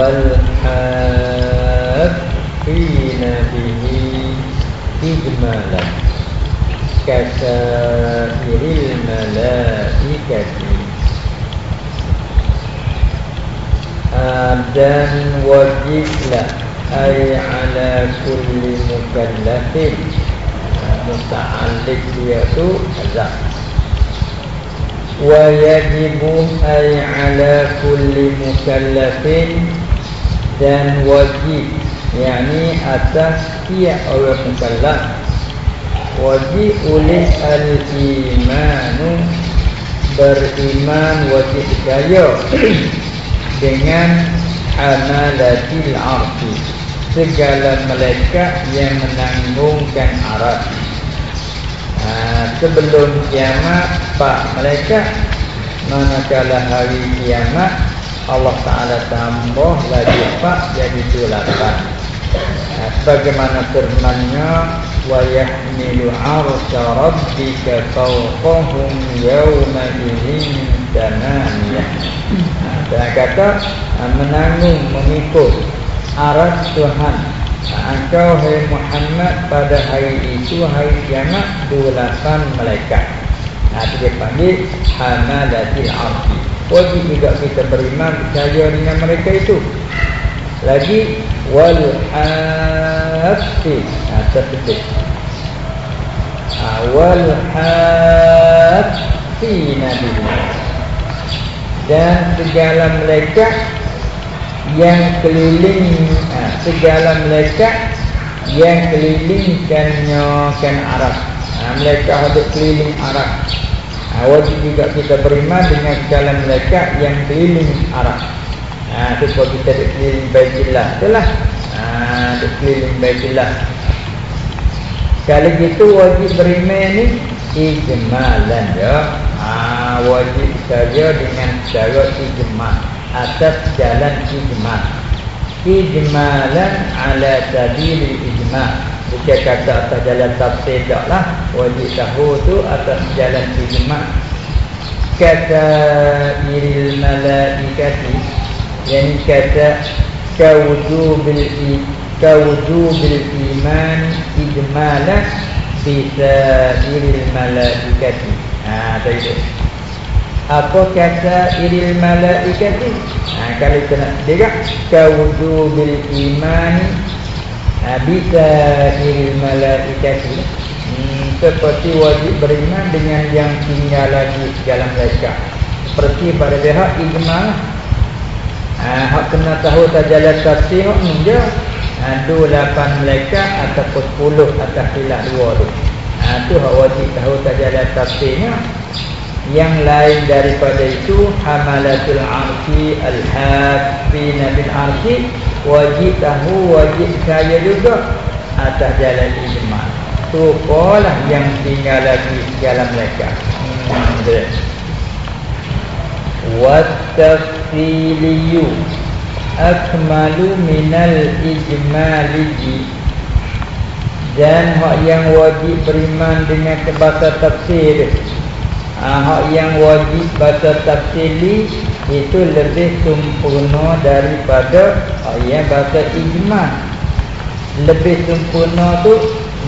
والحافين به إجمالا كسائر الملائكة. عبدا وجبلا أي على كل مكلف. متعلق يسوع الزعم ويجب أي على كل مكلف. Dan wajib yakni atas setiap orang mukallaf wajib oleh al-imanu beriman wajib percaya dengan hamalatil arti segala malaikat yang menanggungkan arat ha, sebelum kiamat pak malaikat manakala hari kiamat Allah Ta'ala tambah lagi pak jadi dulapan ha, sebagaimana firmannya? wa yahmilu arsha rabbika fawqahum yawma idhin tanamiyah dan kata ah, menanggung memikul aras Tuhan. Ah, engkau hai Muhammad pada hari itu hari kiamat delapan malaikat. Nah dia panggil hamadatil arfi wajib juga kita beriman percaya dengan mereka itu. Lagi wal hafi nah tertutup. Wal hafi nabi. Dan segala malaikat yang keliling ha, segala malaikat yang kelilingkannya kan Arab. Ha, malaikat ada keliling Arab ha, wajib juga kita beriman dengan segala malaikat yang keliling Arab. Ha, itu kita ada keliling Baitullah itulah. Ha, ada keliling Baitullah kalau gitu wajib beriman ni ijmalan ya. Ha, wajib saja dengan cara ijma atas jalan ijma. Ijmalan ala sabil ijma bukan kata atas jalan tafsir tak lah. Wajib tahu tu atas jalan ijma. Kata iril malaikati yang kata kawujubil kawujubil iman ijmalan bisa iril malaikati. Ha tadi apa kata iril malaikati? Ha kalau kita nak dengar kawudu bil iman bisa iril malaikati hmm, seperti wajib beriman dengan yang tinggal lagi dalam mereka. Seperti pada pihak ijma. Ha, hak kena tahu tajalah tafsir ninja ha, dua lapan mereka ataupun puluh atas hilang dua tu. Ha, tu hak wajib tahu tajalah tafsirnya yang lain daripada itu hamalatul arsi al-hafina bil arsi wajib tahu wajib saya juga atas jalan ijma. Tu pola yang tinggal lagi dalam mereka. Hmm, wattafiliyu akmalu minal ijmaliji dan hak yang wajib beriman dengan kebasa tafsir. Ah, hak yang wajib baca tafsili itu lebih sempurna daripada hak yang baca ijma. Lebih sempurna tu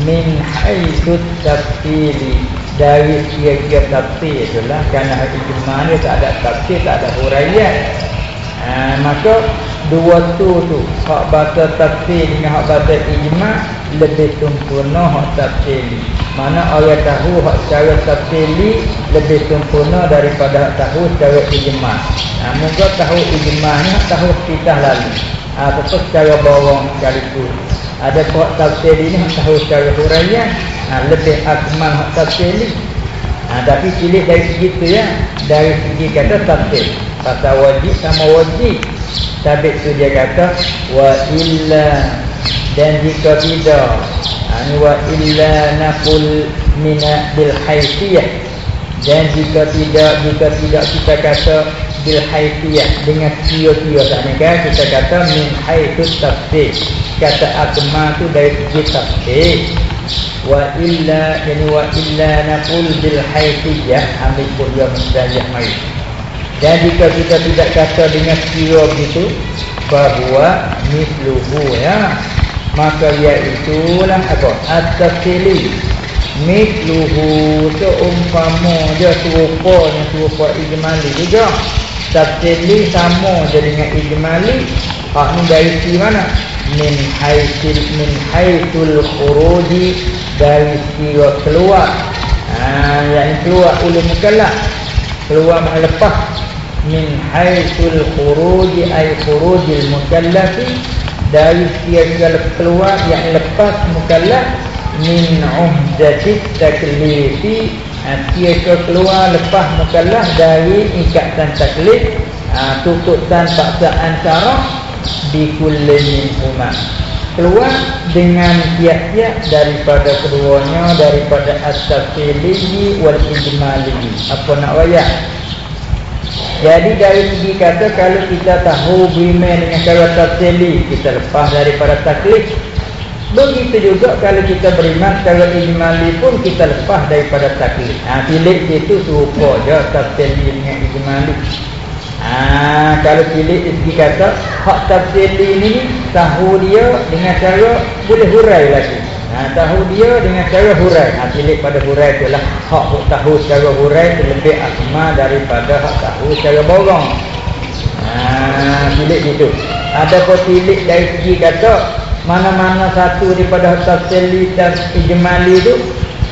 min haitsu tafsili dari kira-kira tafsir itulah kerana ijma ni tak ada tafsir tak ada huraian. Ha, maka dua tu tu hak baca tafsir dengan hak baca ijma lebih sempurna hak tafsir mana orang tahu hak secara tafsili lebih sempurna daripada tahu secara ijma. Ha, moga tahu ijma ni tahu kita lalu. Ha, tetap secara bawang sekalipun. Ada hak tafsili ni tahu secara huraian. Ha, lebih akmal hak tafsili. Ha, tapi pilih dari segi tu ya. Dari segi kata tafsir. Kata wajib sama wajib. Tapi tu dia kata wa illa dan jika tidak ani wa illa naqul min bil haifiyah dan jika tidak jika tidak kita kata bil haifiyah dengan kio-kio tak kan kita kata min haifus tafsir kata akma tu dari segi tafsir wa illa yani wa illa naqul bil haifiyah ambil pun dia mustahil mai dan jika kita tidak kata dengan kio begitu bahwa misluhu ya maka itulah apa? At-tafsili misluhu tu umpama dia serupa dengan serupa ijmali juga. Tafsili sama je dengan ijmali. Ni dari si mana? Min haitul min haitul khuruji dari segi keluar. Ha yang keluar oleh mukallaf. Keluar lepas min haitul khuruji ay khurujil mukallafi dari segala keluar yang lepas mukallaf min uhdatit taklifi dia ha, keluar lepas mukallaf dari ikatan taklif ha, tuntutan paksaan cara di kullin umat keluar dengan tiap-tiap daripada keduanya daripada as-safili wal ijmali apa nak wayah jadi dari segi kata kalau kita tahu beriman dengan cara tafsili kita lepas daripada taklif. Begitu juga kalau kita beriman secara ijmali pun kita lepas daripada taklif. Ha, pilih itu serupa je tafsili dengan ijmali. Ha, kalau dari segi kata hak tafsili ini tahu dia dengan cara boleh hurai lagi. Ha, tahu dia dengan cara hurai. Ha, pilih pada hurai tu lah. Hak tahu secara hurai itu lebih asma daripada hak tahu secara borong. Ha, pilih gitu. Ada pun pilih dari segi kata mana-mana satu daripada tafsili dan ijmali itu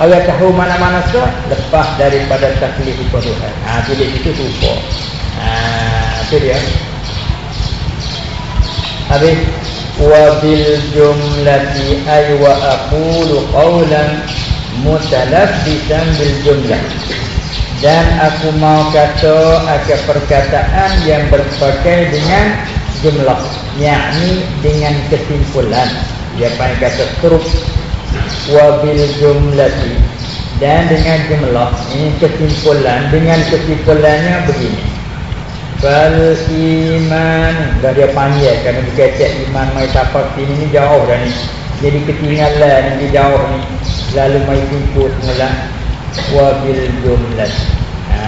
Orang tahu mana-mana sah lepas daripada taklif itu Tuhan. Ha, pilih itu rupa. Ha, itu dia. Habis ay wa aqulu qawlan mutalabbisan bil jumlah dan aku mau kata ada perkataan yang berpakai dengan jumlah yakni dengan kesimpulan. Dia panggil kata terus wabil jumlati dan dengan jumlah ini kesimpulan. Dengan kesimpulannya begini Bal iman Dah dia panggil Kerana dikecek iman Mai tapak sini ni jauh dah ni. Jadi ketinggalan ni jauh ni. Lalu mai kumpul mula Wabil jumlah. Ha.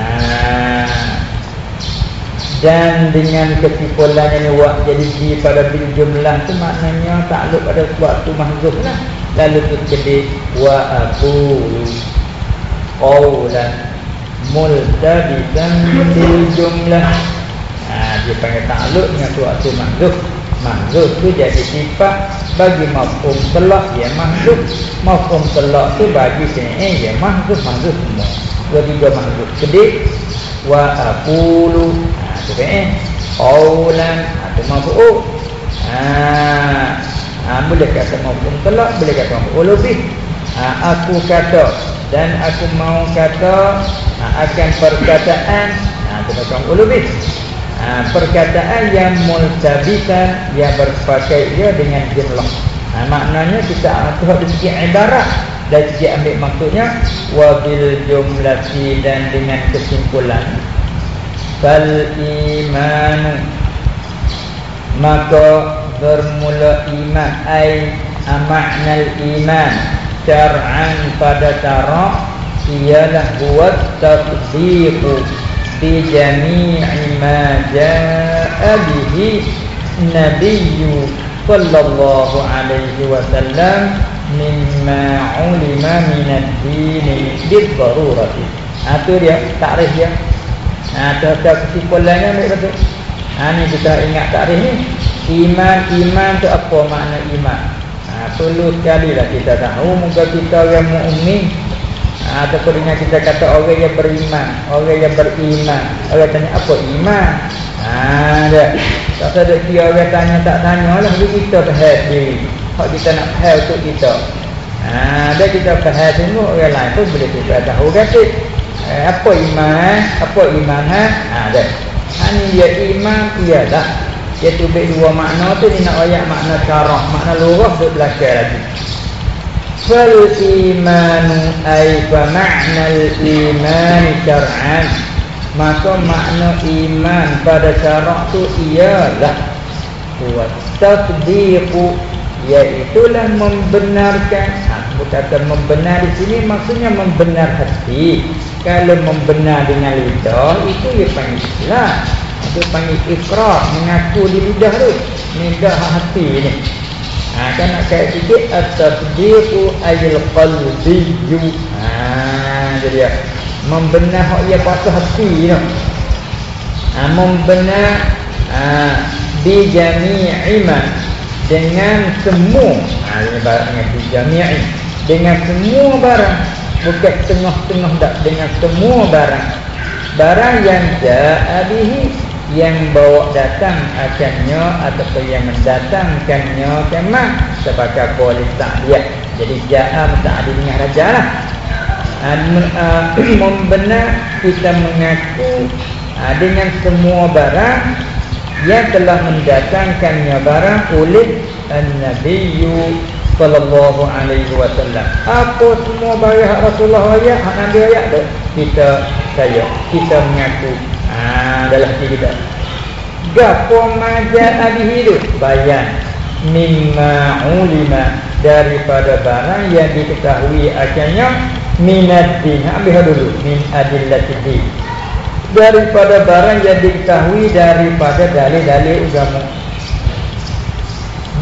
Dan dengan kesimpulan ini Wak jadi di pada bil jumlah tu Maknanya takluk pada suatu mahzuf lah. Lalu tu jadi Wa aku Qawlan Multabisan bil jumlah dia panggil takluk dengan suatu makhluk. Makhluk tu jadi sifat bagi mafhum telak ya makhluk. Mafhum telak tu bagi sini ya makhluk makhluk semua. Dua tiga makhluk. Kedip wa aqulu. Ha tu kan eh? Qaulan atau mafhum. Ha ha boleh kata mafhum telak boleh kata mafhum. Lebih. Ha, aku kata dan aku mau kata ha, akan perkataan. Ha tu kata mafhum lebih ha, perkataan yang multabitan yang berpakai dia dengan jumlah. Ha, maknanya kita atur dari segi ibarat. Dari segi ambil maksudnya wabil jumlati dan dengan kesimpulan. Fal iman maka bermula iman ai makna iman. Syar'an pada cara ialah buat tasdiq fi jami'i ma jaa bihi nabiyyu sallallahu alaihi wasallam mimma ulima min ad-din bi-darurati. Ha tu dia takrif dia. Ha tu kesimpulannya ni betul. Ha ni kita ingat takrif ni. Iman iman tu apa makna iman? Ha perlu sekali lah kita tahu muka kita yang ataupun dengan kita kata orang yang beriman orang yang beriman. Orang tanya apa iman? Ha dia. Tak ada dia orang tanya tak tanya lah. Kita faham diri kalau kita nak faham untuk kita. Ha dia kita faham semua orang lain tu boleh kita tahu kata eh, apa iman apa iman ha ha dia. Ha ni dia iman ialah dia tu dua makna tu ni nak ayat makna syarah makna lurah duk belakang lagi فالإيمان أي فمعنى iman syar'an. Maka makna iman pada syarak itu ialah kuat tafdiku iaitulah membenarkan. Ha, aku kata membenar di sini maksudnya membenar hati. Kalau membenar dengan lidah itu dia panggil islah itu panggil ikrar mengaku di lidah tu. Lidah hati ni. Ha, kan nak kait sikit at-tasdiqu ayil qalbiyyu. Ha, jadi ya. Membenar hak ia pasal hati tu. Ha, membenar ha, bi jami'i ma dengan semua. Ha, ini barang dengan bi jami'i dengan semua barang bukan tengah-tengah tak dengan semua barang barang yang ja'abihi yang bawa datang akannya ataupun yang mendatangkannya kemah sebagai polis ta'liyah jadi ja'a ta'liyah dengan raja lah. Uh, membenar kita mengaku uh, dengan semua barang yang telah mendatangkannya barang oleh An-Nabiyyu sallallahu alaihi wasallam. Apa semua barang Rasulullah ayat, Nabi ayat tu? Kita saya kita mengaku. ah dalam hati kita. Gapo majal Nabi hidup? Bayan. Mimma ulima. Daripada barang yang diketahui akhirnya minad din. Ambil dulu. Min adillatid daripada barang yang diketahui daripada dalil-dalil agama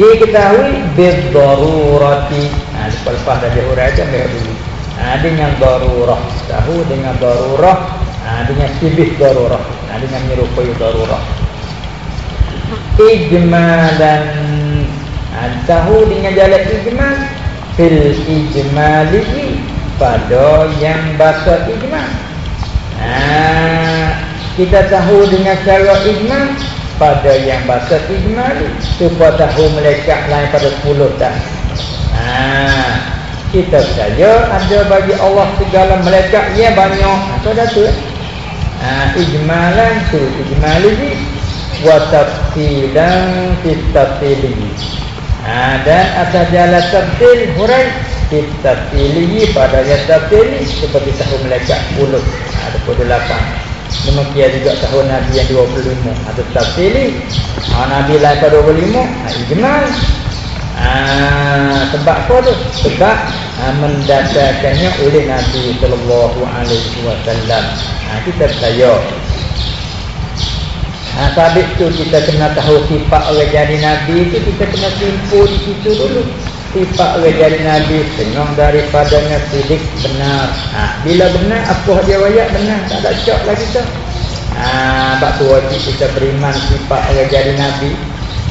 diketahui bidarurati ha lepas dari hurai itu ambil dulu. Ha dengan darurah. Tahu dengan darurah. Ha dengan sibih darurah dengan menyerupai darurah. Ijmalan. Ha, tahu dengan jalan ijmal? Fil ijmali pada yang bahasa ijmal. Ha kita tahu dengan cara ijmal pada yang bahasa ijmal. Supaya tahu mereka lain pada 10 tak ha, kita saja ada bagi Allah segala mereka yang banyak. Atau dah tu ha, ijmalan tu ijmal ini wa tafsilan fi tafsili ha, dan atas jalan tafsil hurai fi tafsili pada yang tafsili seperti tahu mereka 10 ada pada 8 Demikian juga tahun Nabi yang 25 Ada tafsir ni ha, Nabi lain pada 25 ha, Ijmal. Ha, Sebab apa tu? Sebab ha, mendasarkannya oleh Nabi Sallallahu Alaihi Wasallam. Ha, Kita percaya. Ha, Sabit tu kita kena tahu sifat orang jadi Nabi tu Kita kena simpul di situ dulu. Sifat orang jadi Nabi Tengok daripadanya sidik benar. Ha, Bila benar apa dia wayak benar? Tak ada cok lagi tu. Ha, Sebab tu wajib kita beriman sifat orang jadi Nabi.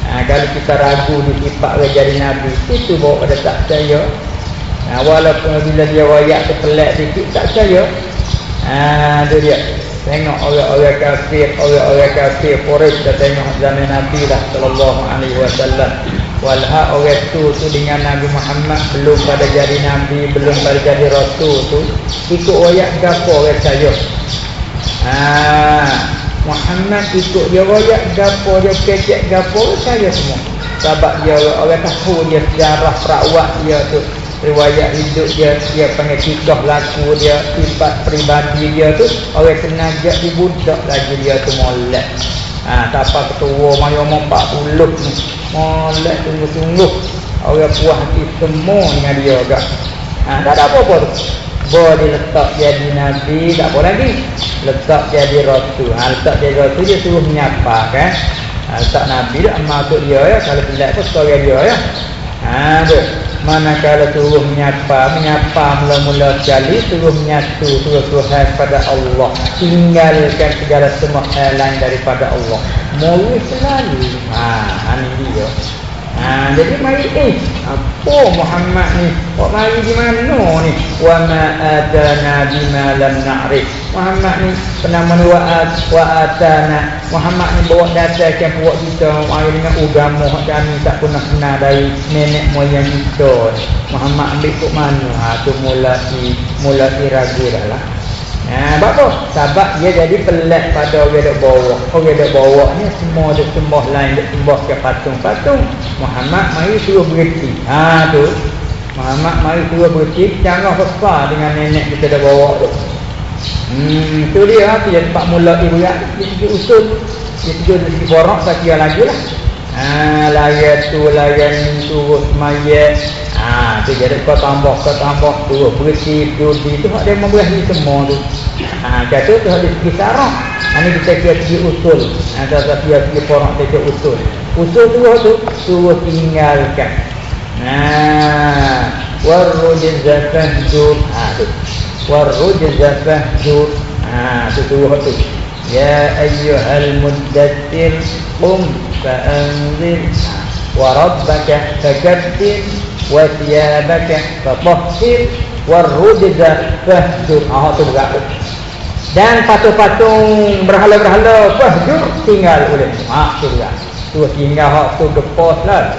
Ha, Kalau kita ragu di sifat orang jadi Nabi Itu bawa pada tak percaya ha, Walaupun bila dia wayak tu pelik sikit tak percaya ha, Itu dia Tengok orang-orang kafir Orang-orang kafir Quraish kita tengok zaman Nabi lah Sallallahu alaihi wasallam Walha orang tu tu dengan Nabi Muhammad belum pada jadi Nabi, belum pada jadi Rasul tu ikut wayak gapo orang saya. Ha, Muhammad ikut dia wayak gapo dia kecek gapo saya semua. Sebab dia orang tahu dia sejarah perawat dia tu riwayat hidup dia dia panggil kisah laku dia sifat peribadi dia tu orang kena ajak dibudak lagi dia tu molek. Ha, tak apa ketua mayu 40 ni. Molek sungguh-sungguh. Orang puas hati semua dengan dia agak. Ha, tak ada apa-apa tu. Boleh letak jadi Nabi tak apa lagi. Letak jadi Rasul ha, letak jadi Rasul dia suruh menyapa kan? Ha, letak Nabi tak masuk dia ya. Kalau tidak pun story dia ya. Ha, tu manakala suruh menyapa menyapa mula-mula sekali suruh menyatu suruh Tuhan kepada Allah tinggalkan segala semua hal lain daripada Allah mau selalu ha ini dia Ha, jadi mari eh apa Muhammad ni? Kok mari di mana ni? Wa ma atana bima lam na'rif. Muhammad ni pernah menuat wa atana. Muhammad ni bawa datang ke buat kita mari dengan agama kami tak pernah kenal dari nenek moyang kita. Muhammad ambil kok mana? Ha tu mula si mula ragu dah lah. Ha, apa? Sebab dia jadi pelik pada orang yang bawa. Orang yang bawa ni semua dia sembah lain, dia sembah ke patung-patung. Muhammad mari suruh berhenti. Ha tu. Muhammad mari suruh berhenti. Jangan besar dengan nenek kita dah bawa tu. Hmm, tu dia lah. Dia tempat mula ibu ya. Dia pergi usul. Dia pergi dari segi borok, tak kira lagi lah. Ha, layan tu, layan tu, mayat. Ha, tu jadi kau tambah, kau tambah tu, berisi, tu, tu, tu, dia memberi semua tu. Ha, kata tu ada segi sarah. Ini kita kira pergi usul. Antara kira pergi porong kita usul. Usul tu tu suruh tinggalkan. Nah, warujza fahjur. Ha tu. Warujza fahjur. Ha tu tu tu. Ya ayyuhal muddatsir qum fa'anzir wa rabbaka fakabbir wa thiyabaka fatahhir warujza fahjur. Ah tu juga. Dan patung-patung berhala-berhala fahjur tinggal oleh. Ha tu juga. Tu tinggal hak tu depas lah.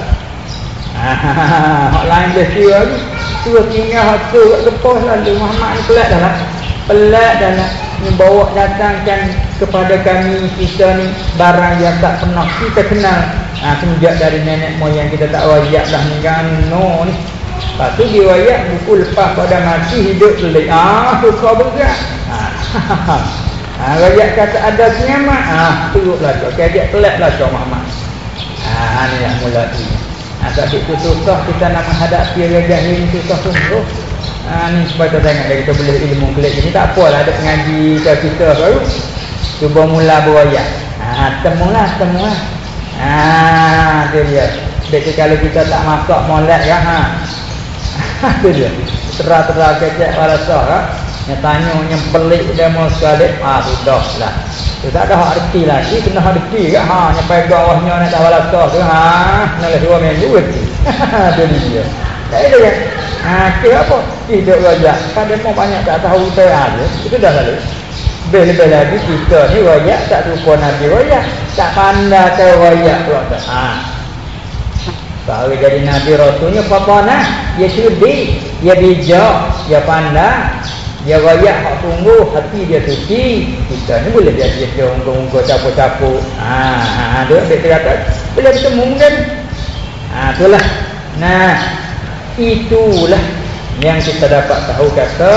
Hak lain dia ni. Tu tinggal hak tu depas lalu Muhammad ni pelat dah lah. Pelat dah lah. Bawa datangkan kepada kami kita ni barang yang tak pernah kita kenal. Ha, semenjak dari nenek moyang kita tak wajak dah ni kan. No ni. Lepas tu dia wajak buku lepas pada mati hidup selik. Ah, suka berat. Ha, ha, wajak kata ada kiamat. Ah, turutlah tu. Okay, pelat lah Cok Muhammad. Ah, ni yang mula ni. Ha, tapi itu susah kita nak menghadapi rajah ini susah sungguh. Ha, ni supaya kita tengok kita boleh ilmu kelik ini tak apalah ada pengaji kita, kita baru. Cuba mula berwayat. Ha, temulah, temulah. Ha, tu dia. Jadi kalau kita tak masuk molek kan ha. Ha, tu dia. Terah-terah kecek pada sah kan. Yang tanya yang pelik dia mau sekali. Ah, sudah lah. Dia tak ada hak reti lagi, kena hak reti ke? Ha, yang pegang wahnya nak dah walakah tu. Ha, nak lah dua minggu reti. tu dia. Tak ada kan? Ha, kira apa? Hidup wajah. Kan dia banyak tak tahu kita ada. Itu dah lalu. Lebih-lebih lagi kita ni wajah tak rupa Nabi wajah. Tak pandai ke wajah tu. Ha. Kalau jadi Nabi Rasulnya apa nak? Dia sudi, dia bijak, dia pandai, dia rakyat hak tunggu hati dia suci kita ni boleh dia dia unggu-unggu capuk-capuk ha ha dia dia kata boleh bertemu mungkin ha itulah nah itulah yang kita dapat tahu kata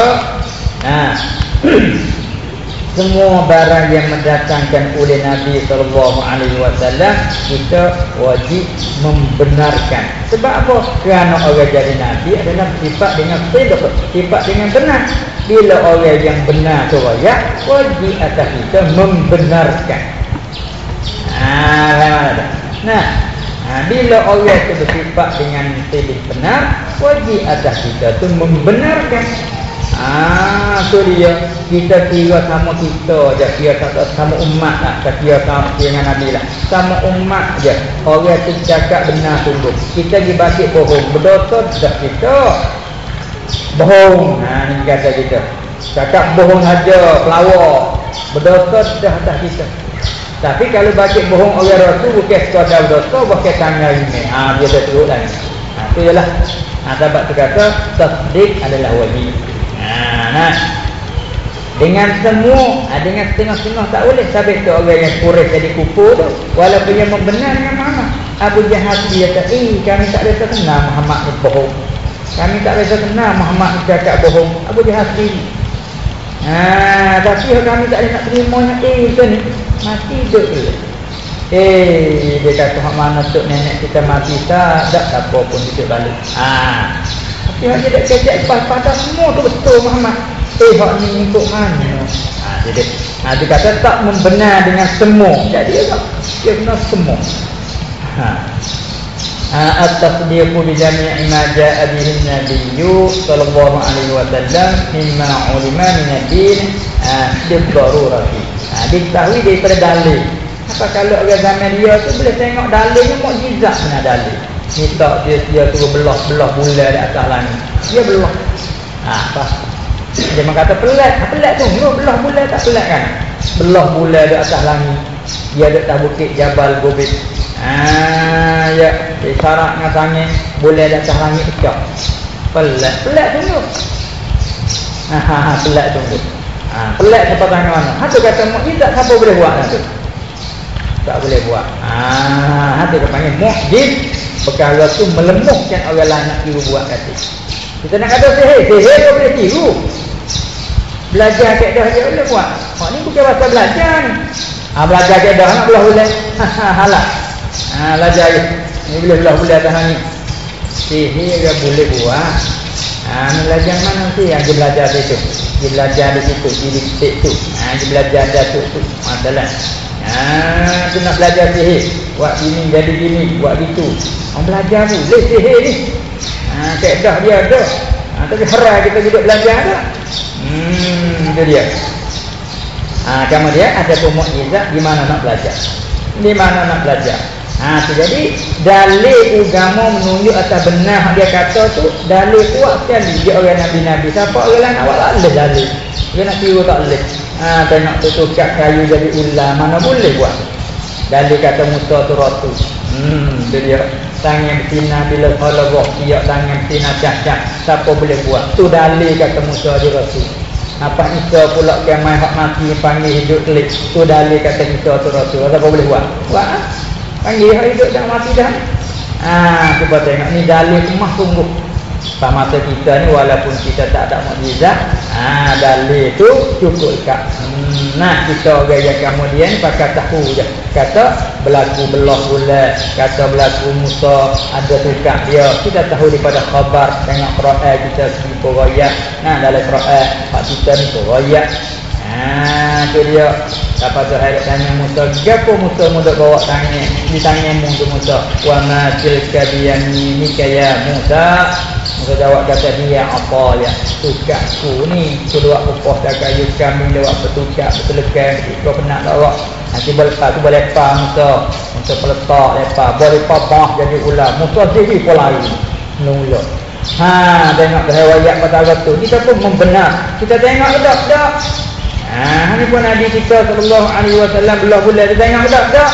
nah semua barang yang mendatangkan oleh Nabi sallallahu alaihi wasallam kita wajib membenarkan. Sebab apa? Kerana orang jadi nabi adalah sifat dengan sifat dengan benar. Bila orang yang benar tu ya, wajib atas kita membenarkan. Ah, nah, nah, bila orang itu bersifat dengan sidq benar, wajib atas kita tu membenarkan. Ah, tu dia. Kita kira sama kita je. Kira sama, sama umat lah. Kita kira sama dengan Nabi lah. Sama umat je. Orang tu cakap benar sungguh. Kita pergi bakit bohong. Berdosa dah kita. Bohong. Ha, ni kata kita. Cakap bohong saja. Pelawak. Berdosa dah dah kita. Tapi kalau bakit bohong orang rasul bukan sekadar berdosa. Bukan tangan ini. Ha, dia dah turut lagi. Ha, tu je lah. Ha, tu kata. Tasdik adalah wajib. Ha, nah. Dengan semua, ha, dengan setengah-setengah tak boleh sabit tu orang yang kurus jadi kupu tu. Walaupun yang membenar dengan Muhammad. Abu Jahal dia kata, eh kami tak biasa kenal Muhammad ni bohong. Kami tak biasa kenal Muhammad cakap bohong. Abu Jahal sendiri. Ha, tapi kami tak nak terima eh itu ni. Mati dia. Eh, dia kata mana tu nenek kita mati tak, tak apa pun hidup balik. Ha, tapi dia tak kecek pada semua tu betul Muhammad. Eh hak ni ikut mana? Ha jadi ha dia kata tak membenar dengan semua. Jadi dia dia benar semua. Ha. Ha at-tasdiqu bi jami'i ma ja'a bihi an-nabiyyu sallallahu alaihi wasallam mimma ulima min ad-din ha bi darurati. Ha diketahui daripada dalil. Apa kalau orang zaman dia tu boleh tengok dalilnya mukjizat benar dalil. Minta dia dia tu belah belah bulan di atas langit. Dia belah. Ha apa? Dia mengata pelat ha, pelat tu. No, belah bulan tak pelat kan? Belah bulan di atas langit. Dia ada tak bukit jabal gobit ha ya. Isyarat dengan tangan bulan di atas langit pecah pelat pelat tu. No. ha ha, ha pelat tu ha pelat tempat tangan mana ha tu kata mukjizat siapa boleh buat tu tak boleh buat. Ha ha tu panggil mukjiz perkara tu melemahkan orang lain nak tiru buat kata. Kita nak kata sihir sihir kau boleh tiru. Belajar keadaan dia boleh buat. Mak ni bukan pasal belajar ni. Ha, belajar keadaan nak belah bulan halak ha, belajar. Ni boleh belah bulan tahan ni. Sihir dia boleh buat. Ha, ni belajar mana sih yang dia belajar situ. Dia belajar di situ di titik tu. Ha, dia belajar datuk tu. Masalah ha, tu nak belajar sihir buat ini jadi gini buat gitu. Orang belajar boleh sihir ni. Ha, kaedah dia ada ha, tapi haram kita duduk belajar tak hmm, itu dia. Ha, kemudian ada pemu'izat di mana nak belajar. Di mana nak belajar Ha, tu jadi dalil agama menunjuk atas benar dia kata tu dalil kuat sekali. Dia orang nabi-nabi. Siapa orang lain awak tak boleh dalil. Dia nak tiru tak boleh. Ha, tengok tu tukar kayu jadi ular mana boleh buat? Dalil kata Musa tu ratu. Hmm tu dia. Tangan betina bila kalau buat dia tangan betina cak-cak siapa boleh buat? Tu dalil kata Musa tu ratu. Apa Isa pula main hak mati panggil hidup telik tu dalil kata Isa tu ratu. Siapa boleh buat? Buat ha? Panggil hari hidup dah mati dah. Ah, cuba tengok ni dalil emah sungguh. Sama masa kita ni walaupun kita tak ada mukjizat, ah dalil tu cukup kak. Hmm, nah, kita orang yang kemudian pakai tahu je. Kata berlaku belah bulan, kata berlaku Musa ada tukar dia. Kita tahu daripada khabar tengok Quran kita segi royak. Nah, dalam Quran pak kita ni royak. Ah, tu dia. Apa tu hari tanya Musa, "Gapo Musa muda bawa tangan di tangan mu tu Musa?" Wa ma tilka bi yaminika ya Musa. Musa jawab kata dia apa ya? Tukakku ni kedua upah dah kayu kami lewat petukak betulkan kau pernah bawa. Nanti boleh tu boleh pa Musa. Musa peletak lepas boleh pa bah jadi ular. Musa sendiri pun lari. Nunggu. Ha, tengok riwayat pada waktu kita pun membenar. Kita tengok dak dak Ha, ni pun Nabi kita sallallahu alaihi wasallam belah bulan dia tengok tak tak.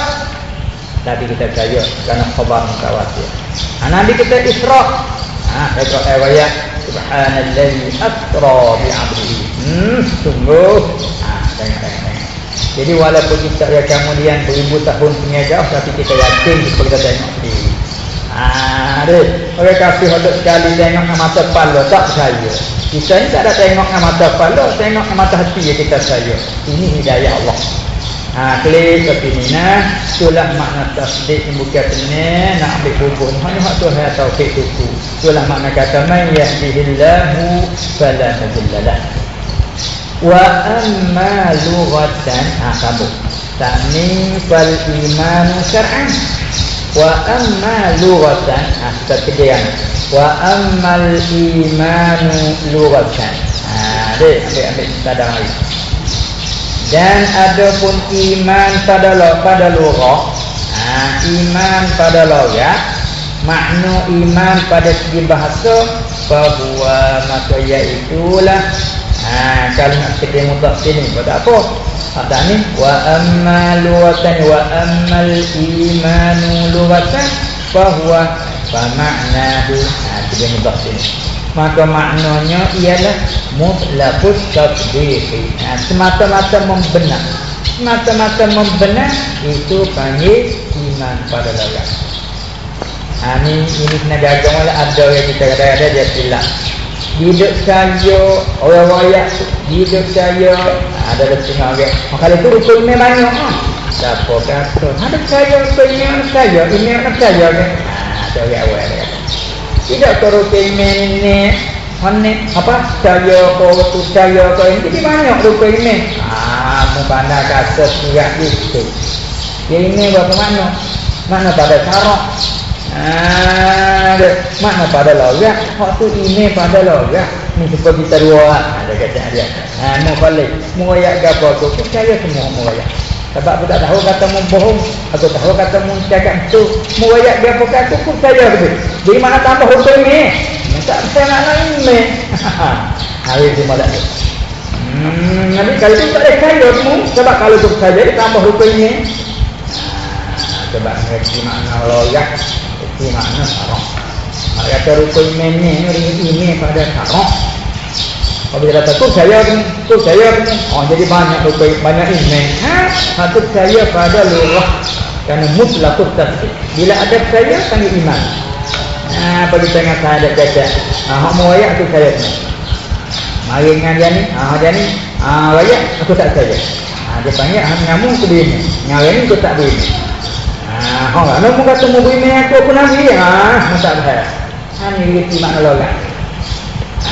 Tapi kita percaya kerana khabar mutawatir. Ha, Nabi kita Isra. Ha, ayat ayat subhanallazi asra bi 'abdihi. Hmm, sungguh. Ha, tengok tengok. Jadi walaupun kita ya kemudian beribu tahun punya jauh tapi kita yakin kita kita tengok sendiri. Ah, deh. Orang kafir hendak sekali tengok mata kepala tak percaya. Kita ni tak ada tengok dengan mata kepala, tengok dengan mata hati yang kita percaya. Ini hidayah Allah. Ha, klik ke sini nah. Itulah makna tasdik yang bukan benar nak ambil kubur. Hanya hak Tuhan taufik tuku. Itulah makna kata man yahdihillahu fala mudilla Wa amma lughatan ha sambung. Ta'min fal iman syar'an wa amma lughatan kita kedean wa ammal imanu lughatan. Ah dek ambil ambil tada mari dan adapun iman pada lo pada lughah ah iman pada logat makna iman pada segi bahasa bahwa maka iaitulah ah kalau nak kita mudah sini. Pada apa. Ada ni. Wa ammal lughatan wa ammal imanu lughatan bahwa fa ma'nahu. Ha dia mudah sini. Maka maknanya ialah mutlaqut tasdiqi ha, semata-mata membenar. Semata-mata membenar itu panggil iman pada Allah. Ha, ini, ini kena jaga malah ada yang kita kata-kata dia silap hidup saya orang wayak hidup saya ada ada setengah orang kalau itu rukun ini banyak ah. siapa kata ada saya rukun ini saya ini anak saya kan ada orang awal dia. Tidak ke rukun ini mana apa saya kau tu saya kau ini jadi banyak rukun ini ah mana kata surat itu. Ini berapa mana pada cara Ah, mana pada logat waktu ini pada logat ni supaya kita dua ada kata dia. Ha mau balik. Ayat gapo aku? Percaya semua ayat sebab aku tak tahu kata mu bohong. Aku tahu kata mu cakap tu. Mau ayat gapo aku pun betul jadi mana tambah hukum ni? Tak saya nak ini hari itu malam Hmm, nanti kalau tu tak ada kaya mu sebab kalau tu saja tambah hukum ni. Sebab mengerti makna logat itu makna Mak kata rukun iman ni ini pada haram. Apabila kata tu saya tu saya oh jadi banyak rukun banyak iman ha? Satu saya pada lurah kerana mutlaqut tasbih bila ada saya panggil iman. Ha bagi tengah saya ada kata? Ha hak ayat tu saya mari dengan dia ni. Ha dia ni. Ha ayat aku tak saya ha dia panggil ha ngamu tu dia ngawe ni aku tak dia Ha, nak mu kata mu beri aku aku nabi. Ha, masa dah. Ha ni reti makna logat.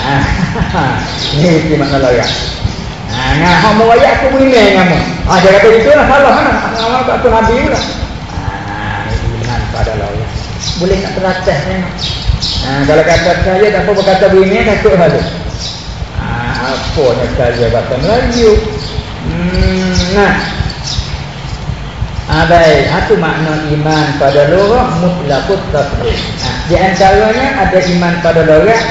Ah, ini mesti makna lorak. Ah, nah, hak mau ayat aku beriman kamu. Ah, dia kata itu lah salah kan. Awak tak tu nabi pula. Ah, iman pada lorak. Boleh nak teratas ni. Ah, kalau kata saya tak apa berkata beriman takut saja. Ah, apa nak saya kata Melayu? Hmm, nah, Ah baik, itu makna iman pada lorah mutlaqut tasdiq. Ha, di antaranya ada iman pada lorah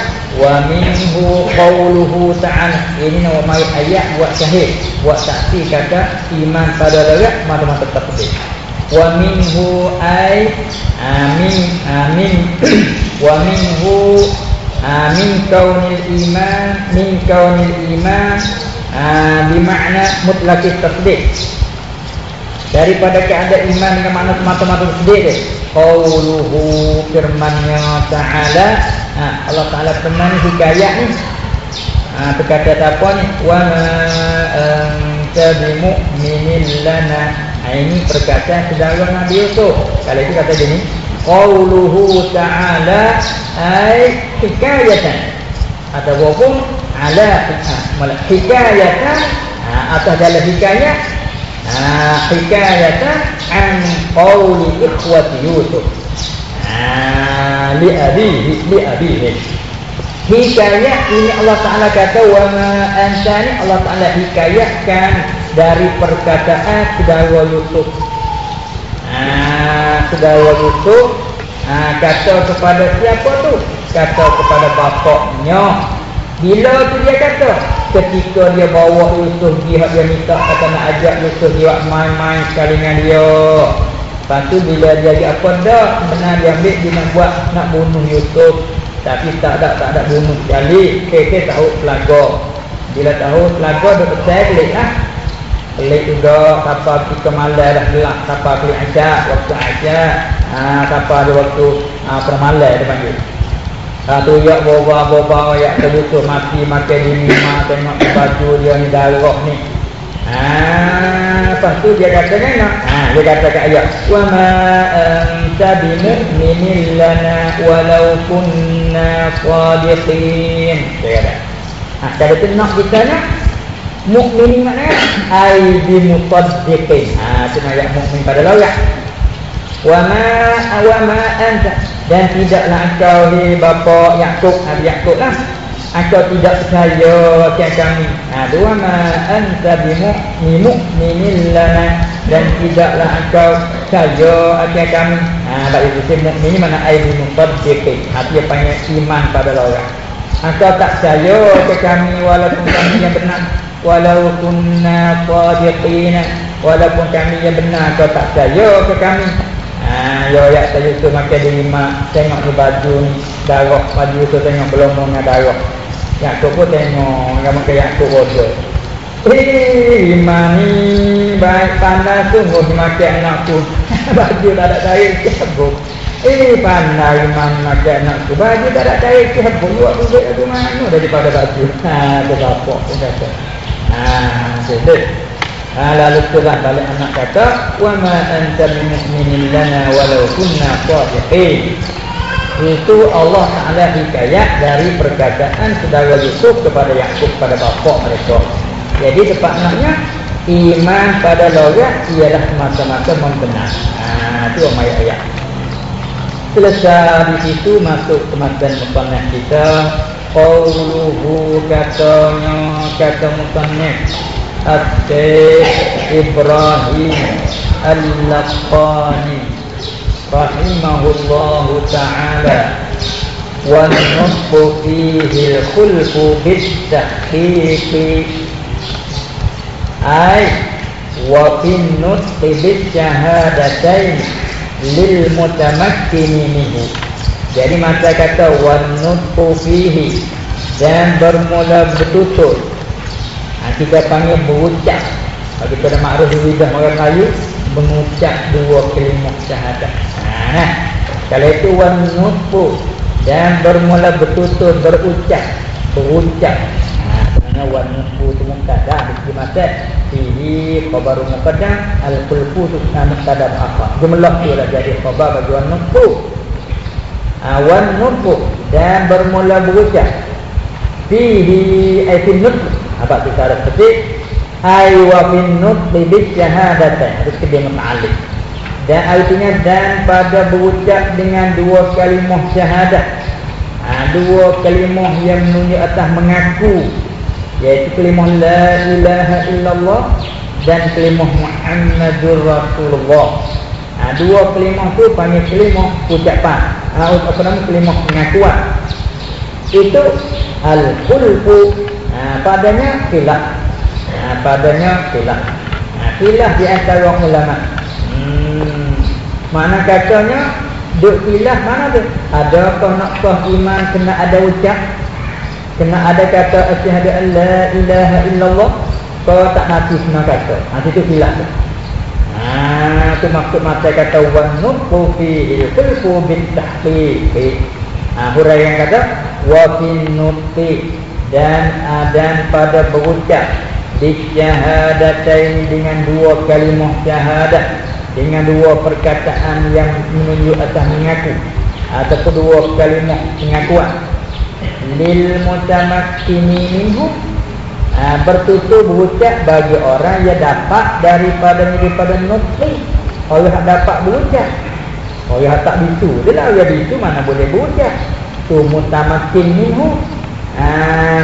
wa minhu qawluhu ta'ala. Ini nama mai ayat buat syahid, buat saksi kata iman pada lorah mata-mata. Wa minhu ay amin amin wa minhu amin kaunil iman min kaunil iman ah bi makna mutlaqit tasdiq daripada keadaan iman dengan makna semata-mata sedih dia qauluhu firmannya ta'ala. Ha, Allah Ta'ala firman ni hikayat ni. Ha, berkata apa ni? Wa anta bimu'minin lana. Ha, ini perkataan saudara Nabi Yusuf. Kalau itu kata dia ni qauluhu ta'ala ay hikayatan ataupun ala ha, hikayatan ha, atas dalam hikayat Ah, hikayatan an qawli ikhwati Yusuf. Ah, li abihi li abihi. Hikayat ini Allah Taala kata wa ma antani Allah Taala hikayatkan dari perkataan saudara Yusuf. Ah, saudara Yusuf ah, kata kepada siapa tu? Kata kepada bapaknya. Bila tu dia kata? Ketika dia bawa Yusuf dia dia minta kata nak ajak Yusuf dia main-main sekali dengan dia. Lepas tu bila dia jadi apa dah benar dia ambil dia nak buat nak bunuh Yusuf. Tapi tak ada tak ada bunuh. Sekali keke tahu pelaga bila tahu pelaga dia percaya pelik lah. Pelik juga. Kapal pergi ke Malay dah gelap. Kapal pergi ajak waktu ajak ha, kapal ada waktu ha, permalai dia panggil satu ya boba-boba ya terbutuh mati makan lima tengok baju dia ni darah ni. Ha, lepas tu dia kata kan ha, dia kata kat ayat wa ma anta bimu'minin lana walau kunna sadiqin. Dia kata. Ha, kalau tu nak di sana mukmin maknanya ai bimusaddiqin. Ha, tu ayat mukmin pada logat. Wa ma wa ma anta. Dan tidaklah engkau ni bapa Yakub Nabi Yakub lah. Engkau tidak percaya kepada kami ha dua ma anta bimu mu'minin lana dan tidaklah engkau percaya kepada kami ha bagi itu mukmin ni mana ai musaddiq hati panggil iman pada orang. Engkau tak percaya kepada kami walaupun kami yang benar. Walau kunna sadiqina. Walaupun kami yang benar kau tak percaya kepada kami Ya saya tu makan di lima tengok ni baju ni darah baju tu tengok belum dengan darah. Ya tu pun tengok yang makan yang tu. Eh, lima ni baik pandai tu mau makan anak tu. baju tak ada cair cabut. Eh, pandai iman makan anak. Baju tak ada cair cabut. Buat dia tu mana daripada baju. Ha, tu apa pun kata. Ha, sedih. Ha, lalu setelah balik anak kata wa ma anta bimu'minin lana walau kunna sadiqin. Itu Allah Ta'ala hikayat dari perkataan saudara Yusuf kepada Yakub pada bapa mereka. Jadi tepat iman pada logat ialah semata-mata membenar. Ha, itu omai ayat. Selesai di situ masuk ke matan mutanah kita. Qauluhu katanya kata mutanah الشيخ إبراهيم اللقاني رحمه الله تعالى والنطق فيه الخلف بالتحقيق أي وفي النطق بالشهادتين للمتمكن منه jadi masa kata wan nutfu fihi dan bermula bertutur ha, kita panggil berucap. Bagi pada makruf lidah orang Melayu mengucap dua kalimat syahadat. Ha, kalau itu wan nutfu dan bermula bertutur berucap berucap. Kerana wan nutfu itu mukadam di mata fihi khabaru muqaddam al-kulfu itu mukadam apa? Jumlah itu adalah jadi khabar bagi wan nutfu ha, dan bermula berucap. Fihi fi nut apa kita ada petik. Ay wa fi nut bi syahadatan. Harus kedua muta'alliq. Dan artinya dan pada berucap dengan dua kalimah syahadat. Ha, dua kalimah yang menunjuk atas mengaku. Iaitu kalimah la ilaha illallah dan kalimah Muhammadur Rasulullah. Ha, dua kalimah tu panggil kalimah ucapan. Ha, apa nama? Kalimah pengakuan. Itu al-khulfu ha, padanya khilaf. Ha, padanya khilaf. Ha, khilaf di antara ulama. Hmm, mana katanya duk khilaf mana tu adakah nak sah iman kena ada ucap. Kena ada kata asyhadu an la ilaha illallah. Kalau tak hati semua kata. Nanti tu khilaf ha, tu maksud mata kata wa nufu fi khulfu bin tahqiq ha, yang kata wa nuti dan dan pada berucap di syahadatain dengan dua kalimah syahadat dengan dua perkataan yang menunjuk atas mengaku atau kedua kalimah pengakuan. Lil mutamakkini minhu ha, bertutur berucap bagi orang yang dapat daripada daripada nutri orang dapat berucap. Orang tak bisu dia lah orang bisu mana boleh berucap. Tu mutamakin minhu uh,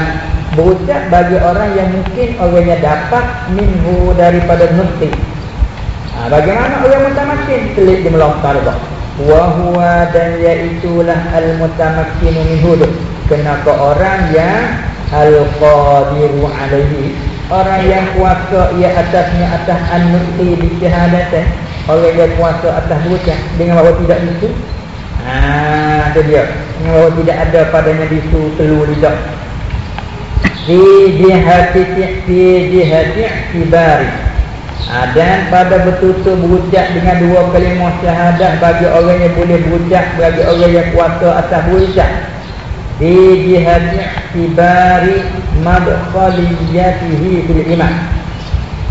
berucap bagi orang yang mungkin orangnya dapat minhu daripada nuti uh, bagaimana orang mutamakin? Telik di melongkar wa huwa dan yaitulah al mutamakin minhu kenapa orang yang al qadiru alaihi orang yang kuasa ia atasnya atas an-nuti di syahadatan orang yang kuasa atas berucap dengan bahawa tidak itu? Haa, itu dia. Bahawa tidak ada padanya bisu telur lidah. Fi jihati fi jihati kibari. Ha, dan pada betul-betul berucap dengan dua kalimah syahadah bagi orang yang boleh berucap bagi orang yang kuasa atas berucap di jihati kibari madkhaliyatihi bil iman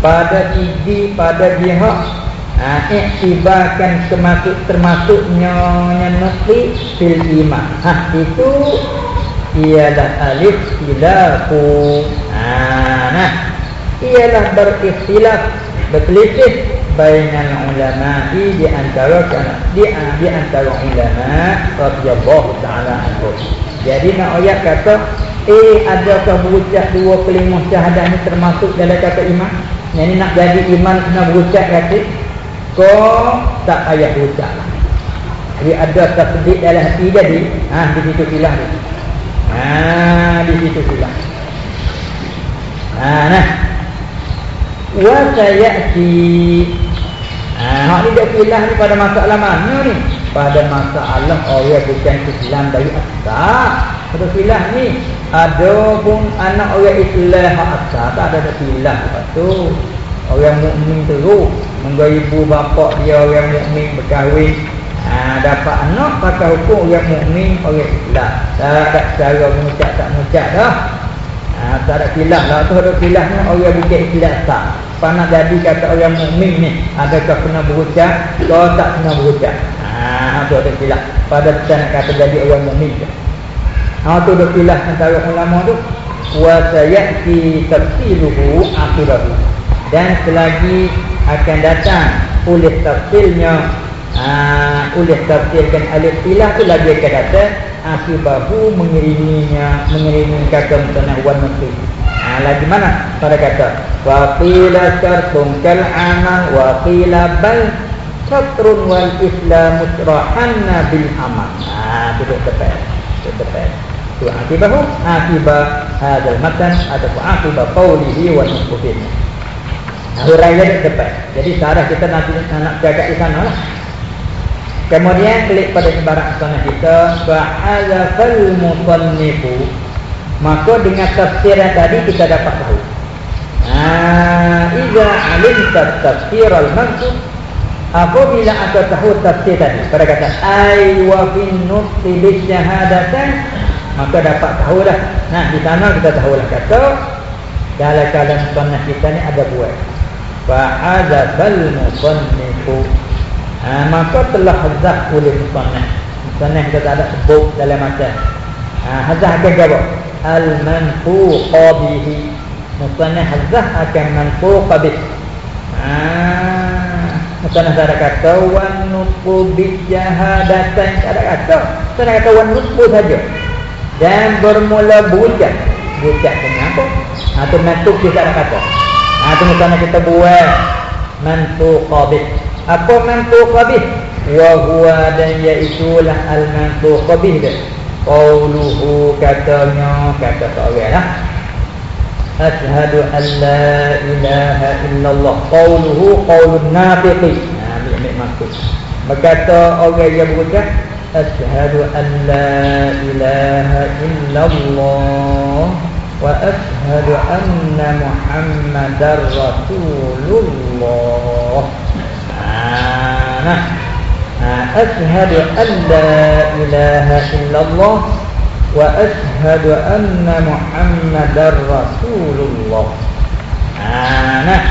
pada sisi pada jihad ha, iktibarkan termasuk termasuknya nyanasi fil iman. Ha, itu ialah alif khilafu ha, nah. Ialah berikhtilaf berselisih bainan ulama di antara di, di antara ulama radhiyallahu taala anhu. Jadi nak ayat kata eh adakah berucap dua kalimah syahadah ni termasuk dalam kata iman? Yang ni nak jadi iman kena berucap kata kau tak payah ucap lah. Jadi ada tasdik dalam hati jadi, ha, di situ silah dia. Ha, di situ silah. Ha, nah. Wa sayati. Ha, hak ni dia silah ni pada masalah mana ni? Pada masalah orang bukan Islam dari asal. Pada silah ni, ada pun anak orang Islam hak asal, tak ada silah. Lepas tu, orang mukmin teruk menggo ibu bapa dia orang mukmin berkahwin. Ha, dapat anak pakai hukum orang mukmin orang Islam tak ada cara mengucap tak mengucap dah. Ha, tak ada kilah lah. Tu ada kilahnya orang bukan Islam tak. Panas jadi kata orang mukmin ni adakah kena berucap? Atau tak kena berucap. Ha, tu ada kilah. Pada nak kata jadi orang mukmin ha, tu ada kilah antara ulama tu. Wa sayati tafsiruhu akhidahu dan selagi akan datang oleh tafsirnya uh, oleh tafsirkan alif ilah tu lagi akan datang akibahu mengiriminya mengirimi kata mutanah wan mesti uh, lagi mana pada kata? Wa qila syartum kal amal wa qila bal satrun wal islam mutrahanna bil amal. Ah uh, itu tepat itu tepat. Tu akibahu akibah hadal matan atau akibah qawlihi wa nusbuhnya Hurai dia dekat. Jadi sarah kita nanti nak jaga di sana lah. Kemudian klik pada sebarang sana kita fa'alafal mutannifu maka dengan tafsir yang tadi kita dapat tahu. Ah, iza alimta tafsir al-mansub apabila anda tahu tafsir tadi pada kata ai wa bin nutqi bi syahadatan maka dapat tahu dah. Nah, di sana kita tahu lah kata dalam kalam sunnah kita ni ada buat fa'adzabal musannifu. Ha, maka telah hazah oleh musannif musannif kita tak ada sebut dalam macam ha, hazah akan jawab al-manfuqa bihi. Musannah hazah akan manfuqa bihi ah musannah ada kata wan nuqu bi jahadatan ada kata ada kata wan nuqu saja. Dan bermula bucat bucat kenapa atau ha, manfuq kita ada kata ha tu musannah kita buat manfuqa bihi apa manfuqa bihi wa huwa dan iaitu lah al-manfuqa bihi Qauluhu katanya kata seorang lah Ashadu an la ilaha illallah. Qauluhu qaulun nafiqi. Nah, ambil ambil maksud. Berkata orang yang berucap Ashadu an la ilaha illallah Wa ashadu anna muhammadar rasulullah Nah, أشهد أن لا إله إلا الله وأشهد أن محمد رسول الله nah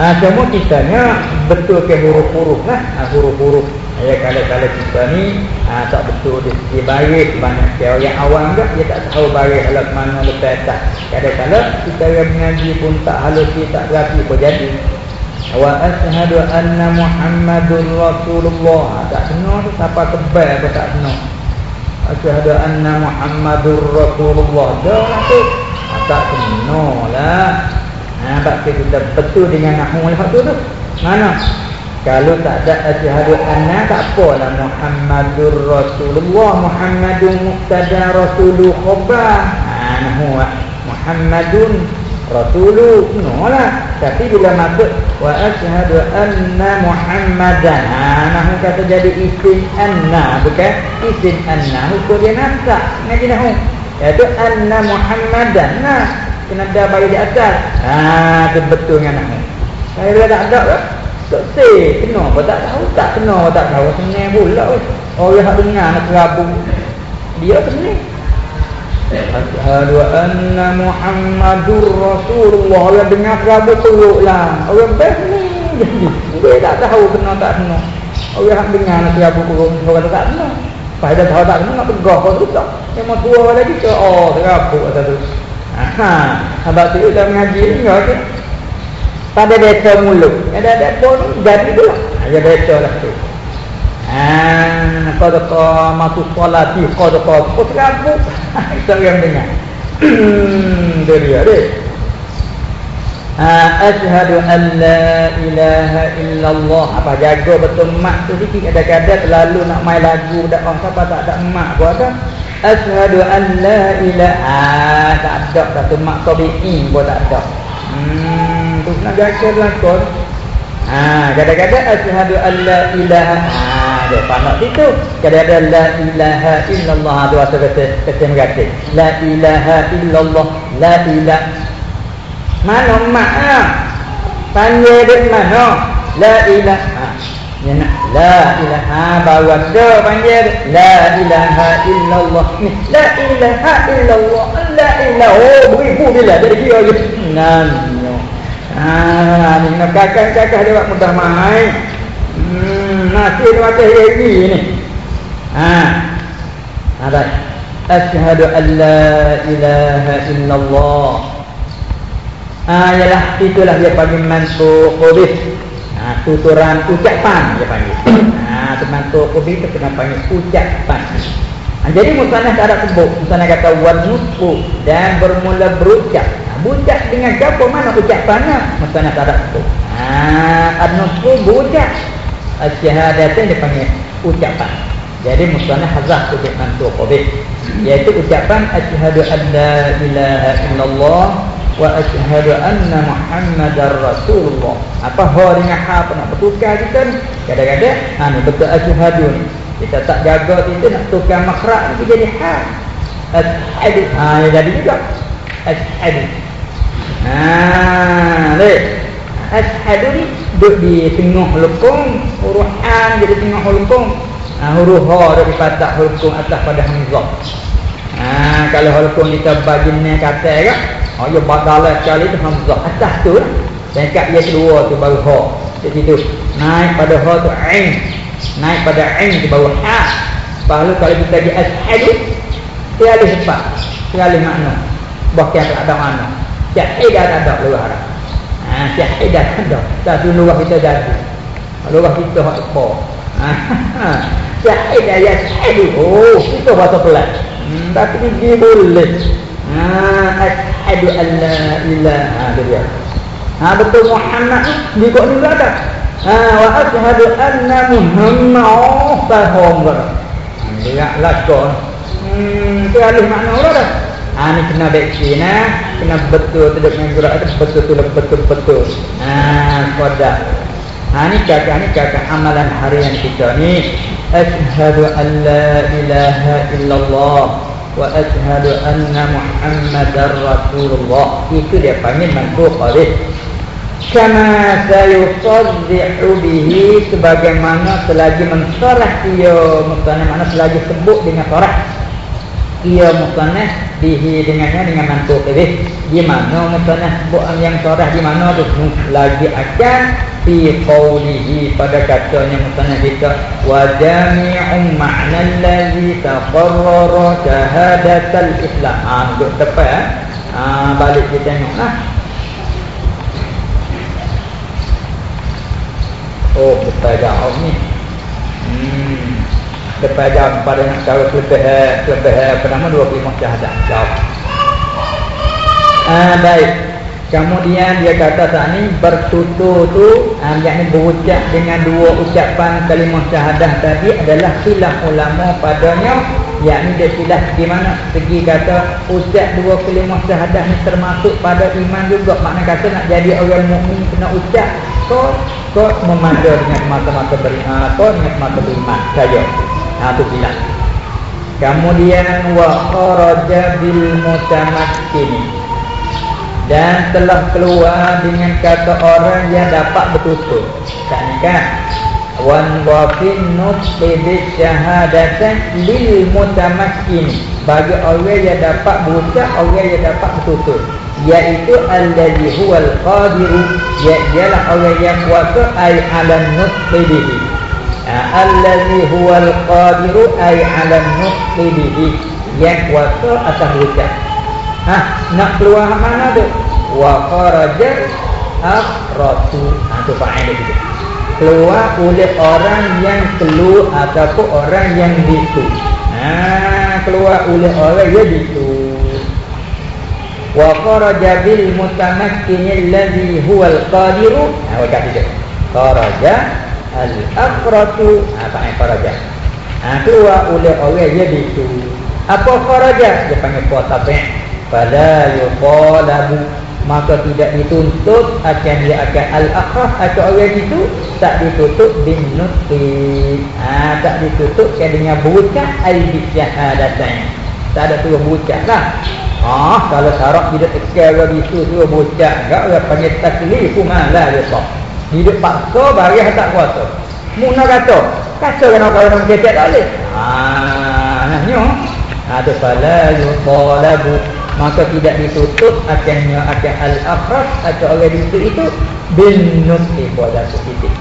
Ha, semua kita ni betul ke huruf-huruf ha, Huruf-huruf Ya kalau-kalau kita ni ha, Tak betul. Di segi baris Banyak sekali yang awam ke Dia tak tahu baris Kalau mana lepas atas. Kadang-kadang kita yang mengaji pun tak halus Tak berapi pun jadi. Wa ashhadu anna muhammadur rasulullah. Tak kena tu siapa tebal apa tak kena ashhadu anna muhammadur rasulullah. Dah lah tu. Tak kena lah bab kita betul dengan nahwu lah tu tu. Mana kalau tak ada ashhadu anna tak apalah muhammadur rasulullah. Muhammadun muqtada rasulu khabar ha nahwu muhammadun rasulu. Nolah tapi bila masuk wa asyhadu anna muhammadan. Ha nahu kata jadi isim anna bukan? Isim anna. Hukum dia nafsa ngaji nahu. Iaitu anna muhammadan nah kena ada bagi di atas. Ha tu betul dengan nahu. Saya tak ada lah tak say kena. Apa tak tahu tak kena. Apa tak tahu senang pula orang hak dengar nak terabung. Dia senang Ashadu anna Muhammadur Rasulullah. Orang dengar kerabat teruk lah. Orang best ni. Dia tak tahu kena tak kena. Orang yang dengar nak kerabat teruk. Orang tak kena. Pada dah tahu tak kena nak pegah kau tu Yang mau tua lagi ke Oh kerabat kata tu. Aha, Sebab tu kita mengaji ni okay? Pada desa mulut Ada ada pun jadi tu lah Ada desa lah tu Ah, kau kau masuk solat di kau dah kau terabuk. Kita yang dengar. Dia dia deh. Ah, ashhadu an la ilaha illallah. Apa jaga betul mak tu sikit kadang-kadang terlalu nak main lagu dak oh siapa tak ada mak gua ada. Ashhadu an la ilaha ah, tak ada satu mak tabi'in pun tak ada. Hmm, tu nak lah kau. Ah, kadang-kadang ashhadu an la ilaha. Ah, ada panak situ kada ada la ilaha illallah. Ada rasa kata kata mengati la ilaha illallah. La ilah mana mak ah panggil dia mana? La ilah ha ya nak la ilaha baru ada panggil la ilaha illallah. Ni la ilaha illallah. La ilah oh beribu bila jadi kira gitu nan Ah, ni nak kakak-kakak dia buat mudah main. Hmm, nasi tu macam hari ni. Ha. Ada. Asyhadu an la ilaha illallah. Ah, yalah itulah dia panggil mantu qudus. Ha, tuturan ucapan dia panggil. Ha, tu mantu qudus tu kena panggil ucapan. Ha, jadi musanah tak ada sebut. Musanah kata wanutu dan bermula berucap. Ha, berucap dengan siapa mana ucapannya? Musanah tak ada sebut. Ha, anutu berucap Asyhadatain dipanggil ucapan. Jadi musnah hazah tu mantu qabih. Yaitu ucapan asyhadu an la ilaha illallah wa asyhadu anna muhammadar rasulullah. Apa ha dengan ha nak bertukar kita ni? Kadang-kadang ha ni betul asyhadu ni. Kita tak jaga kita nak tukar makhraj ni jadi ha. Asyhadu ha ya jadi juga. Asyhadu. Ha, ni. Ashadu ni. Duduk di tengah lekung huruf an jadi tengah lekung ha, huruf ha di patah lekung atas pada hamzah. Ha, kalau lekung kita bagi ni kata kan ha, ya badalah sekali tu hamzah. Atas tu dan kat yang kedua tu baru ha. Di situ naik pada ha tu ain. Naik pada ain tu baru ha. Lalu kalau kita di ashadu dia alih sebab sekali makna. Bahkan tak ada mana syahid dah ada luar ha syahid dah ada. Tak tu luar kita jadi luar kita hak apa ha syahid dah ya syahid oh kita bahasa pelan hmm, tapi dia boleh. Ha ashhadu an la ilaha illallah. Ha betul Muhammad. Ni kok ni ada? Ha wa ashhadu anna muhammad fahum dia lakon hmm tu alih makna orang dah Ha ni kena baik kena, kena betul tidak dengan gerak itu betul betul betul betul. Ha pada. Ha ni kakak ni kakak amalan harian kita ni. Ashhadu an la ilaha illallah wa ashhadu anna muhammadar rasulullah. Itu dia panggil mantu qalih. Kama sayusaddihu bihi sebagaimana selagi mensorah ia maksudnya mana selagi sebut dengan sorah ia mutanah bihi dengannya dengan mantuk ini di mana mutanah bukan yang sorah di mana tu? Lagi akan fi qawlihi pada katanya mutanah kita. Wa jami'u ma'na allazi taqarrara shahadatal islam. Ha duduk tepat eh? ha balik kita tengok lah oh betul dah ni. Hmm jam pada nak cara lebih lebih apa nama dua puluh lima syahadat. Jawab ah baik. Kemudian dia kata saat ni bertutur tu ah, yang ni berucap dengan dua ucapan kalimah syahadah tadi adalah silah ulama padanya. Yakni dia silah di mana? Segi kata ucap dua kalimah syahadah ni termasuk pada iman juga. Makna kata nak jadi orang mukmin kena ucap. Kau kau memandang dengan mata-mata beriman atau dengan mata beriman. Saja Ha tu bilang. Kemudian wa kharaja bil mutamakkin. Dan telah keluar dengan kata orang yang dapat bertutur. Tak ni kan? Wan wafin bi syahadatan lil mutamakkin. Bagi orang yang dapat berucap, orang yang dapat bertutur. Iaitu alladhi huwal qadiru. Ialah orang yang kuasa ay alam bihi allazi huwal qadiru ay 'ala nutqi bihi. Yang kuasa atas ucap ha nak keluar mana tu? Wa kharaja akhratu ha tu faedah dia keluar oleh orang yang keluar ataupun orang yang bisu ha keluar oleh orang yang bisu wa kharaja bil mutamakkin allazi huwal qadiru. Ha wajah dia kharaja Al-Aqratu Apa yang faraja ha, Keluar oleh orang yang itu Apa faraja Dia panggil puasa pen Pada yuqalabu. Maka tidak dituntut Akan dia akan Al-Aqrah Atau orang itu Tak ditutup bin nutri ha, Tak ditutupkan dengan berucap Al-Bisyahadatanya Tak ada suruh berucap lah. Ah, kalau syarat tidak sekarang itu suruh berucap enggak orang panggil taklifu malah dia tak. Hidup paksa bagi tak kuasa. Muna kata, kata kena kalau nak kecek tak boleh. Ah, nah nyo. Ada fala yuqalabu maka tidak ditutup akannya akan al-akhraj atau orang itu itu bin nutqi pada titik.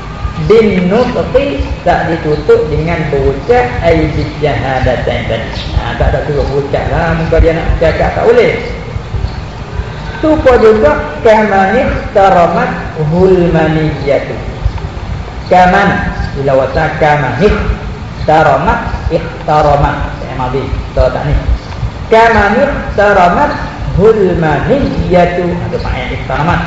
Bin nutqi tak ditutup dengan berucap ai bi syahadatain tadi. Ah, tak ada suruh berucap lah muka dia nak cakap tak boleh. Supa juga kamanih taramat hulmaniyatu. Kaman bila wata kamanih taramat ihtaramat. Saya madi. Tahu tak ni? Kamanih taramat hulmaniyatu. Ada makna ihtaramat.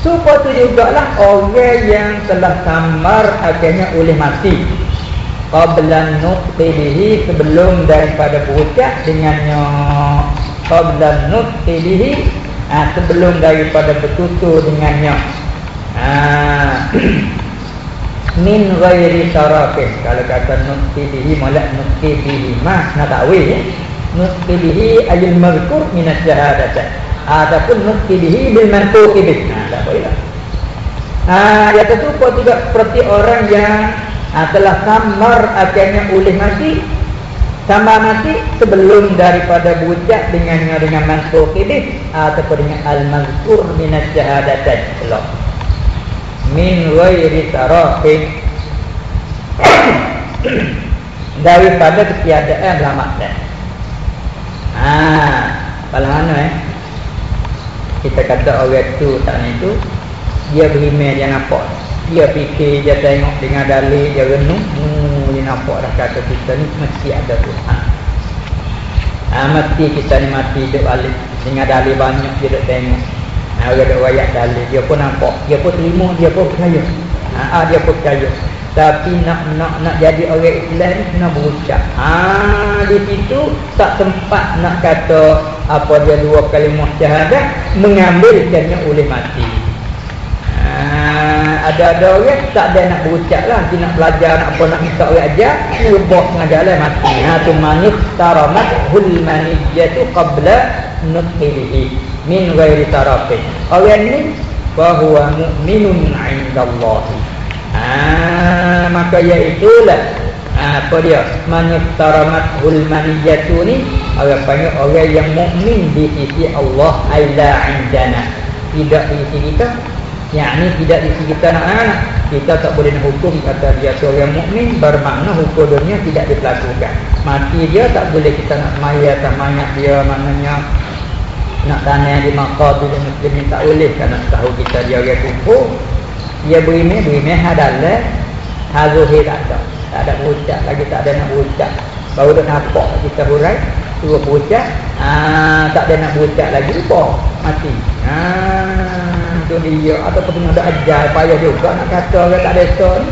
Supa tu juga lah orang yang telah samar akhirnya oleh mati. Qablan nuqtibihi sebelum daripada berucap dengannya qablan nuqtibihi ha, sebelum daripada bertutur dengannya. Ha, min ghairi sarafin kalau kata nukti bihi malak nukti bihi mas nak ya nukti bihi ayil mazkur min asyhadatan ataupun nukti bihi bil mantuqi bih ha tak boleh lah. Ha, ya tersuput juga seperti orang yang ha, telah samar akhirnya oleh mati sama nanti sebelum daripada berucap dengan dengan mansur kibih ataupun dengan al-mazkur minat syahadatan Allah min ghairi tarafin daripada ketiadaan lama dan. Ha, kalau mana eh? Kita kata orang tu tak ni tu dia beriman dia nampak. Dia fikir dia tengok dengan dalil dia renung, hmm, nampak dah kata kita ni mesti ada Tuhan. Ah, mati kita ni mati duduk balik dengan dalil banyak dia duduk tengok. Ah, orang duduk rakyat dalil dia pun nampak, dia pun terima, dia pun percaya. Ah, ah dia pun percaya. Tapi nak nak nak jadi orang Islam ni kena berucap. Ha di situ tak sempat nak kata apa dia dua kalimah syahadat mengambilkannya oleh mati. Ha ada-ada orang tak ada nak berucap lah dia nak belajar nak apa nak minta orang ajar lubah tengah jalan mati. Ha tu manis taramat hul manijatu qabla nutqilihi min ghairi tarafin. Orang ni bahawa mu'minun 'inda Allah. Ah, maka iaitulah ah, apa dia maniftaramat hulmaniyatu ni orang panggil orang yang mukmin di sisi Allah aila indana tidak di sisi kita yakni tidak di kita anak-anak kita tak boleh hukum kata dia seorang mukmin bermakna hukum dunia tidak dilakukan mati dia tak boleh kita nak mayat atau mayat dia maknanya nak tanya di maqabir muslimin tak boleh. Kerana tahu kita dia orang kufur dia berimeh, berimeh adalah Hazuhi tak ada Tak ada berucap lagi, tak ada nak berucap Baru dah nampak kita hurai Suruh berucap Haa, Tak ada nak berucap lagi, lupa. Mati. Haa, itu dia Ataupun ada ajar, payah juga. Nak kata orang tak ada son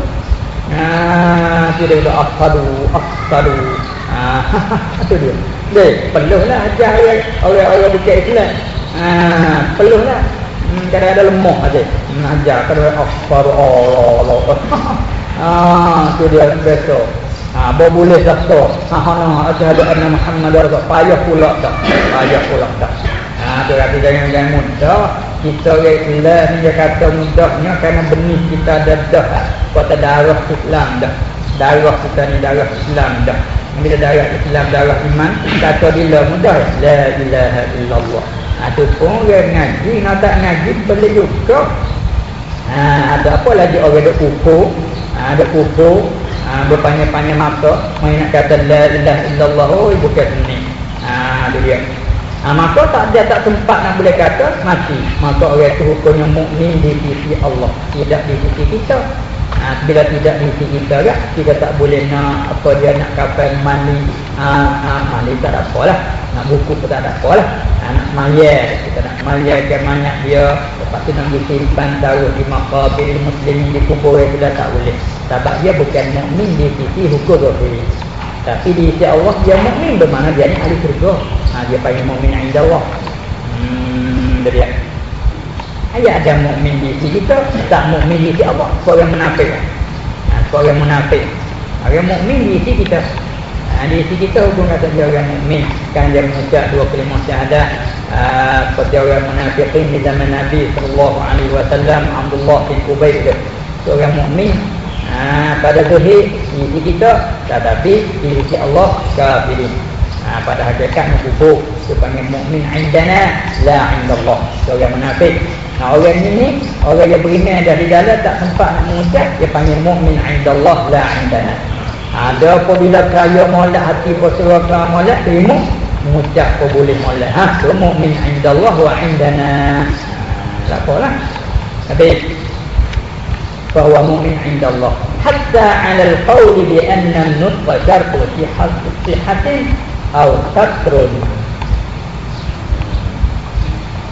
Haa, itu dia kata Asadu, asadu Haa, itu dia. Dek, perlulah ajar orang-orang bukan Islam Haa, perlulah hmm, kadang ada lemah aja mengajar kadang akbar Allah Allah. Ah tu dia ah bo boleh satu ah no asyhadu anna muhammadar rasul. Payah pula tak payah pula tak ah tu kata jangan jangan mudah kita Islam ni dia kata mudahnya kerana benih kita ada dah. Kata darah Islam dah. Darah kita ni darah Islam dah. Bila darah Islam darah iman kata bila mudah la ilaha illallah. Ada pun orang ngaji nak tak ngaji boleh juga. Ha, ada apa lagi orang ada ha, ada kuku ha, berpanjang-panjang mata. Main nak kata la ilaha illallah oh bukan ni ha, tu dia ha, maka tak ada tak sempat nak boleh kata mati. Maka orang itu hukumnya mukmin di sisi Allah tidak di sisi kita. Ha, bila tidak di sisi kita kan kita tak boleh nak apa dia nak kapal mani ha, ha, mani tak ada apa lah nak buku pun tak ada apa lah ha, nak maya kita nak maya ke banyak dia. Lepas tu nak disimpan taruh di makabir muslim di kubur dah tak boleh. Sebab dia bukan mukmin di sisi hukum tapi di sisi Allah dia mukmin. Bermakna dia ni ahli surga ha, dia panggil mukmin inda Allah hmm, dia Ayat ada mukmin di sisi kita, tak mukmin di sisi Allah. Seorang munafik. Ha, seorang munafik. Orang mukmin di sisi kita. Ha, di sisi kita hukum kata dia orang mukmin. Kan dia mengucap dua kalimah syahadat. Ha, seperti orang munafikin di zaman Nabi sallallahu alaihi wasallam Abdullah bin Ubay itu. Seorang mukmin ha, pada zahir di sisi kita tetapi di sisi Allah kafirin. Ha, pada hakikat kufur sepanjang mukmin indana la indallah. Seorang munafik Nah orang ini orang yang beriman dah di dalam tak sempat nak mengucap dia panggil mukmin indallah la indana. Ada apabila kaya molek hati berserah molek terima mengucap apa boleh molek. Ha tu mukmin indallah wa indana. Tak apalah. Habis bahwa mukmin indallah hatta 'ala al-qawl bi anna an-nutqa shartu fi aw tatrun.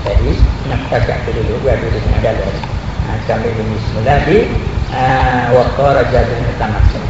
Jadi nak cakap tu dulu Gua dulu dengan dalam ha, Sambil semula di uh, Waqara jadun Tamasuk